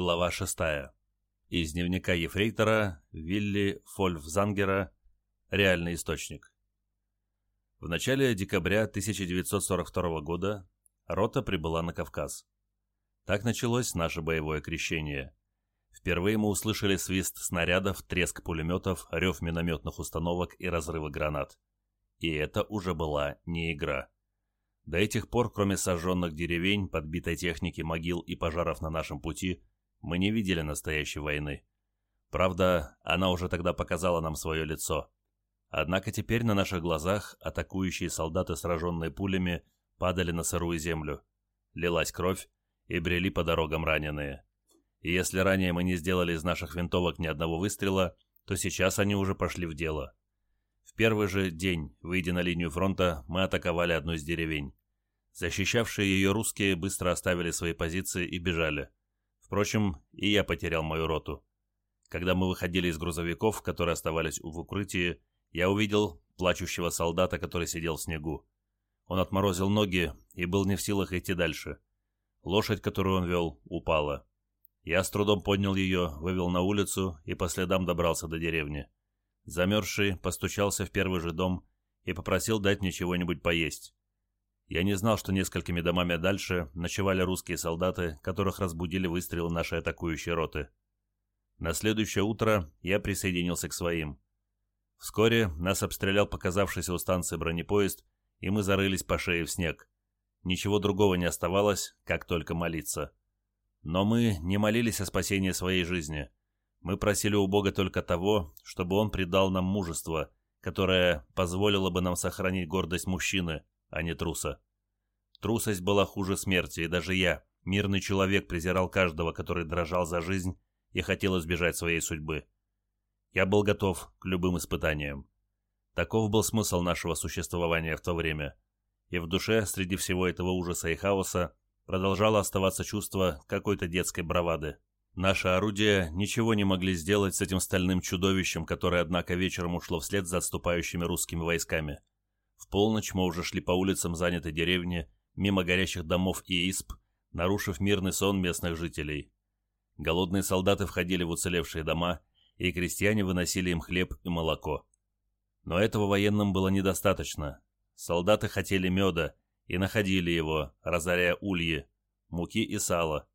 Глава 6. Из дневника ефрейтора Вилли Фольфзангера «Реальный источник». В начале декабря 1942 года рота прибыла на Кавказ. Так началось наше боевое крещение. Впервые мы услышали свист снарядов, треск пулеметов, рев минометных установок и разрывы гранат. И это уже была не игра. До этих пор, кроме сожженных деревень, подбитой техники, могил и пожаров на нашем пути – мы не видели настоящей войны. Правда, она уже тогда показала нам свое лицо. Однако теперь на наших глазах атакующие солдаты, сраженные пулями, падали на сырую землю. Лилась кровь, и брели по дорогам раненые. И если ранее мы не сделали из наших винтовок ни одного выстрела, то сейчас они уже пошли в дело. В первый же день, выйдя на линию фронта, мы атаковали одну из деревень. Защищавшие ее русские быстро оставили свои позиции и бежали. Впрочем, и я потерял мою роту. Когда мы выходили из грузовиков, которые оставались в укрытии, я увидел плачущего солдата, который сидел в снегу. Он отморозил ноги и был не в силах идти дальше. Лошадь, которую он вел, упала. Я с трудом поднял ее, вывел на улицу и по следам добрался до деревни. Замерзший постучался в первый же дом и попросил дать мне чего-нибудь поесть. Я не знал, что несколькими домами дальше ночевали русские солдаты, которых разбудили выстрелы нашей атакующей роты. На следующее утро я присоединился к своим. Вскоре нас обстрелял показавшийся у станции бронепоезд, и мы зарылись по шее в снег. Ничего другого не оставалось, как только молиться. Но мы не молились о спасении своей жизни. Мы просили у Бога только того, чтобы Он придал нам мужество, которое позволило бы нам сохранить гордость мужчины – а не труса. Трусость была хуже смерти, и даже я, мирный человек, презирал каждого, который дрожал за жизнь и хотел избежать своей судьбы. Я был готов к любым испытаниям. Таков был смысл нашего существования в то время. И в душе, среди всего этого ужаса и хаоса, продолжало оставаться чувство какой-то детской бравады. Наши орудия ничего не могли сделать с этим стальным чудовищем, которое, однако, вечером ушло вслед за отступающими русскими войсками. Полночь мы уже шли по улицам занятой деревни, мимо горящих домов и исп, нарушив мирный сон местных жителей. Голодные солдаты входили в уцелевшие дома, и крестьяне выносили им хлеб и молоко. Но этого военным было недостаточно. Солдаты хотели меда и находили его, разоряя ульи, муки и сала.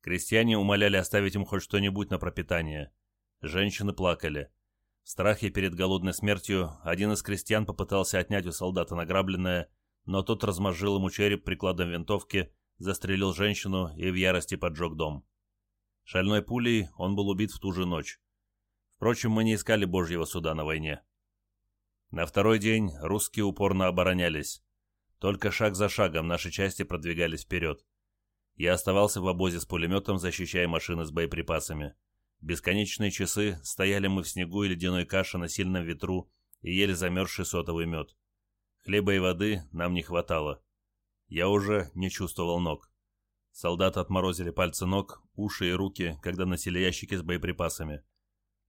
Крестьяне умоляли оставить им хоть что-нибудь на пропитание. Женщины плакали. В страхе перед голодной смертью один из крестьян попытался отнять у солдата награбленное, но тот размозжил ему череп прикладом винтовки, застрелил женщину и в ярости поджег дом. Шальной пулей он был убит в ту же ночь. Впрочем, мы не искали Божьего суда на войне. На второй день русские упорно оборонялись. Только шаг за шагом наши части продвигались вперед. Я оставался в обозе с пулеметом, защищая машины с боеприпасами. Бесконечные часы стояли мы в снегу и ледяной каше на сильном ветру и ели замерзший сотовый мед. Хлеба и воды нам не хватало. Я уже не чувствовал ног. Солдаты отморозили пальцы ног, уши и руки, когда носили ящики с боеприпасами.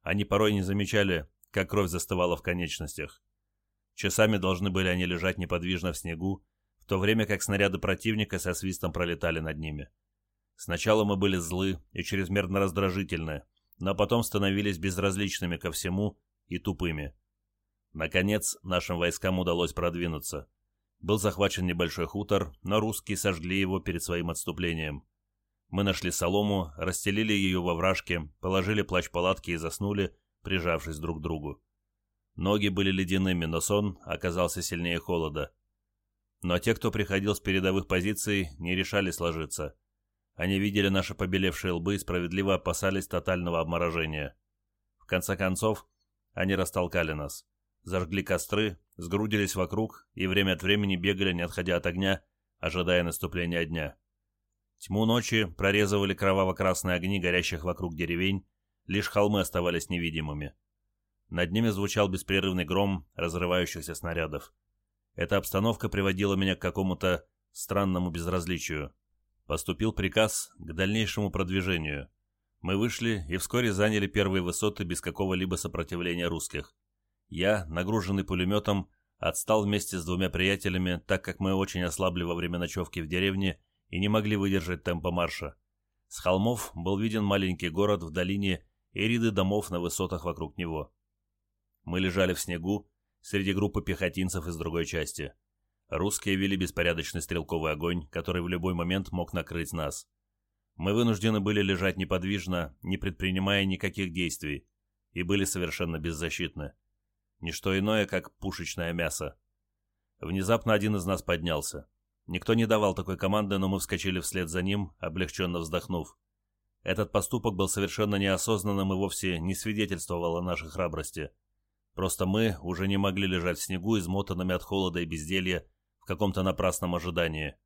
Они порой не замечали, как кровь застывала в конечностях. Часами должны были они лежать неподвижно в снегу, в то время как снаряды противника со свистом пролетали над ними. Сначала мы были злы и чрезмерно раздражительны, но потом становились безразличными ко всему и тупыми. Наконец, нашим войскам удалось продвинуться. Был захвачен небольшой хутор, но русские сожгли его перед своим отступлением. Мы нашли солому, расстелили ее во вражке, положили плащ-палатки и заснули, прижавшись друг к другу. Ноги были ледяными, но сон оказался сильнее холода. Но те, кто приходил с передовых позиций, не решали сложиться – они видели наши побелевшие лбы и справедливо опасались тотального обморожения. В конце концов, они растолкали нас. Зажгли костры, сгрудились вокруг и время от времени бегали, не отходя от огня, ожидая наступления дня. Тьму ночи прорезывали кроваво-красные огни горящих вокруг деревень, лишь холмы оставались невидимыми. Над ними звучал беспрерывный гром разрывающихся снарядов. Эта обстановка приводила меня к какому-то странному безразличию. Поступил приказ к дальнейшему продвижению. Мы вышли и вскоре заняли первые высоты без какого-либо сопротивления русских. Я, нагруженный пулеметом, отстал вместе с двумя приятелями, так как мы очень ослабли во время ночевки в деревне и не могли выдержать темпа марша. С холмов был виден маленький город в долине и ряды домов на высотах вокруг него. Мы лежали в снегу среди группы пехотинцев из другой части. Русские вели беспорядочный стрелковый огонь, который в любой момент мог накрыть нас. Мы вынуждены были лежать неподвижно, не предпринимая никаких действий, и были совершенно беззащитны. Ничто иное, как пушечное мясо. Внезапно один из нас поднялся. Никто не давал такой команды, но мы вскочили вслед за ним, облегченно вздохнув. Этот поступок был совершенно неосознанным и вовсе не свидетельствовал о нашей храбрости. Просто мы уже не могли лежать в снегу, измотанными от холода и безделья, каком-то напрасном ожидании.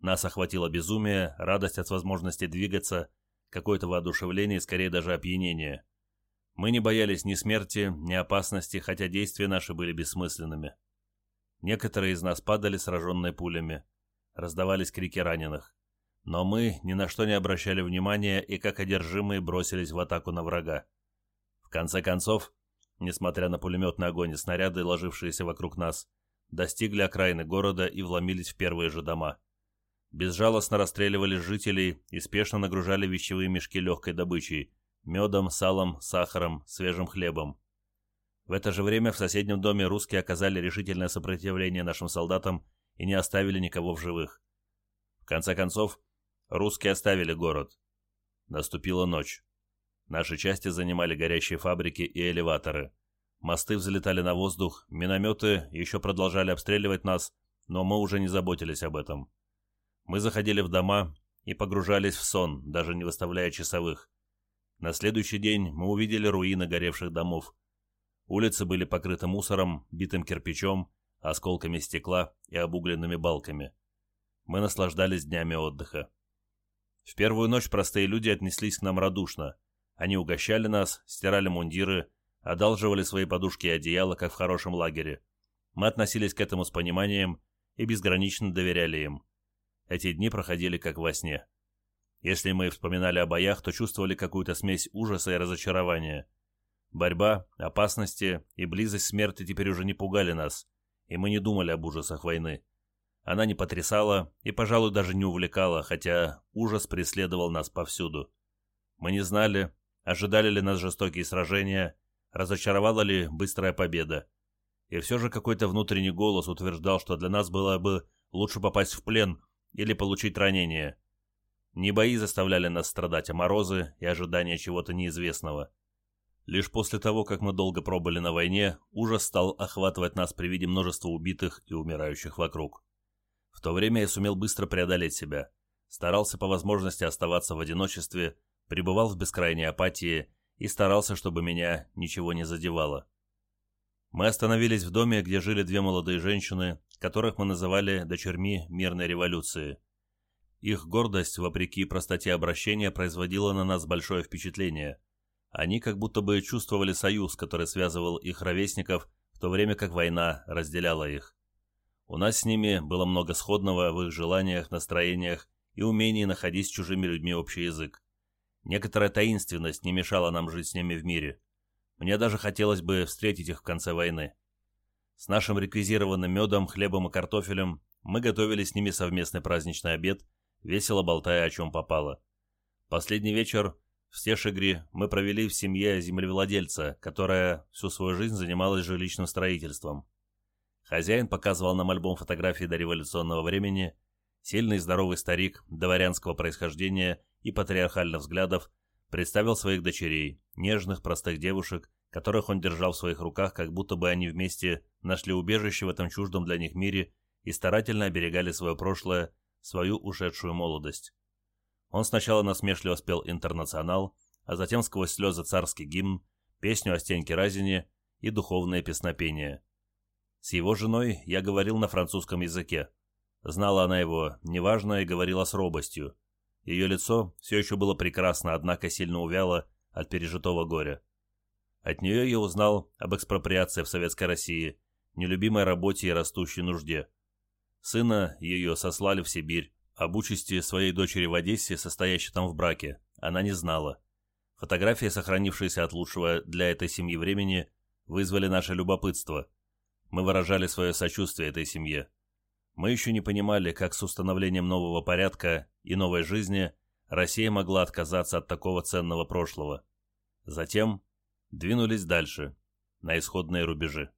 Нас охватило безумие, радость от возможности двигаться, какое-то воодушевление и скорее даже опьянение. Мы не боялись ни смерти, ни опасности, хотя действия наши были бессмысленными. Некоторые из нас падали, сраженные пулями. Раздавались крики раненых. Но мы ни на что не обращали внимания и как одержимые бросились в атаку на врага. В конце концов, несмотря на пулеметный огонь и снаряды, ложившиеся вокруг нас, достигли окраины города и вломились в первые же дома. Безжалостно расстреливали жителей и спешно нагружали вещевые мешки легкой добычей – медом, салом, сахаром, свежим хлебом. В это же время в соседнем доме русские оказали решительное сопротивление нашим солдатам и не оставили никого в живых. В конце концов, Русские оставили город. Наступила ночь. Наши части занимали горящие фабрики и элеваторы. Мосты взлетали на воздух, минометы еще продолжали обстреливать нас, но мы уже не заботились об этом. Мы заходили в дома и погружались в сон, даже не выставляя часовых. На следующий день мы увидели руины горевших домов. Улицы были покрыты мусором, битым кирпичом, осколками стекла и обугленными балками. Мы наслаждались днями отдыха. В первую ночь простые люди отнеслись к нам радушно. Они угощали нас, стирали мундиры, одалживали свои подушки и одеяла, как в хорошем лагере. Мы относились к этому с пониманием и безгранично доверяли им. Эти дни проходили как во сне. Если мы вспоминали о боях, то чувствовали какую-то смесь ужаса и разочарования. Борьба, опасности и близость смерти теперь уже не пугали нас, и мы не думали об ужасах войны. Она не потрясала и, пожалуй, даже не увлекала, хотя ужас преследовал нас повсюду. Мы не знали, ожидали ли нас жестокие сражения, разочаровала ли быстрая победа. И все же какой-то внутренний голос утверждал, что для нас было бы лучше попасть в плен или получить ранение. Не бои заставляли нас страдать, а морозы и ожидания чего-то неизвестного. Лишь после того, как мы долго пробыли на войне, ужас стал охватывать нас при виде множества убитых и умирающих вокруг. В то время я сумел быстро преодолеть себя, старался по возможности оставаться в одиночестве, пребывал в бескрайней апатии и старался, чтобы меня ничего не задевало. Мы остановились в доме, где жили две молодые женщины, которых мы называли дочерьми мирной революции. Их гордость, вопреки простоте обращения, производила на нас большое впечатление. Они как будто бы чувствовали союз, который связывал их ровесников, в то время как война разделяла их. У нас с ними было много сходного в их желаниях, настроениях и умении находить с чужими людьми общий язык. Некоторая таинственность не мешала нам жить с ними в мире. Мне даже хотелось бы встретить их в конце войны. С нашим реквизированным медом, хлебом и картофелем мы готовили с ними совместный праздничный обед, весело болтая о чем попало. Последний вечер в Стешегре мы провели в семье землевладельца, которая всю свою жизнь занималась жилищным строительством. Хозяин показывал нам альбом фотографий до революционного времени. Сильный здоровый старик дворянского происхождения и патриархальных взглядов представил своих дочерей, нежных, простых девушек, которых он держал в своих руках, как будто бы они вместе нашли убежище в этом чуждом для них мире и старательно оберегали свое прошлое, свою ушедшую молодость. Он сначала насмешливо спел «Интернационал», а затем сквозь слезы царский гимн, песню о Стеньке Разине и духовное песнопение. С его женой я говорил на французском языке. Знала она его неважно и говорила с робостью. Ее лицо все еще было прекрасно, однако сильно увяло от пережитого горя. От нее я узнал об экспроприации в Советской России, нелюбимой работе и растущей нужде. Сына ее сослали в Сибирь, об участи своей дочери в Одессе, состоящей там в браке, она не знала. Фотографии, сохранившиеся от лучшего для этой семьи времени, вызвали наше любопытство. Мы выражали свое сочувствие этой семье. Мы еще не понимали, как с установлением нового порядка и новой жизни Россия могла отказаться от такого ценного прошлого. Затем двинулись дальше, на исходные рубежи.